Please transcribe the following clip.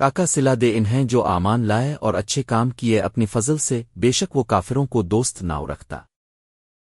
کاکا سلا دے انہیں جو آمان لائے اور اچھے کام کیے اپنی فضل سے، بے شک وہ کافروں کو دوست ناؤ رکھتا۔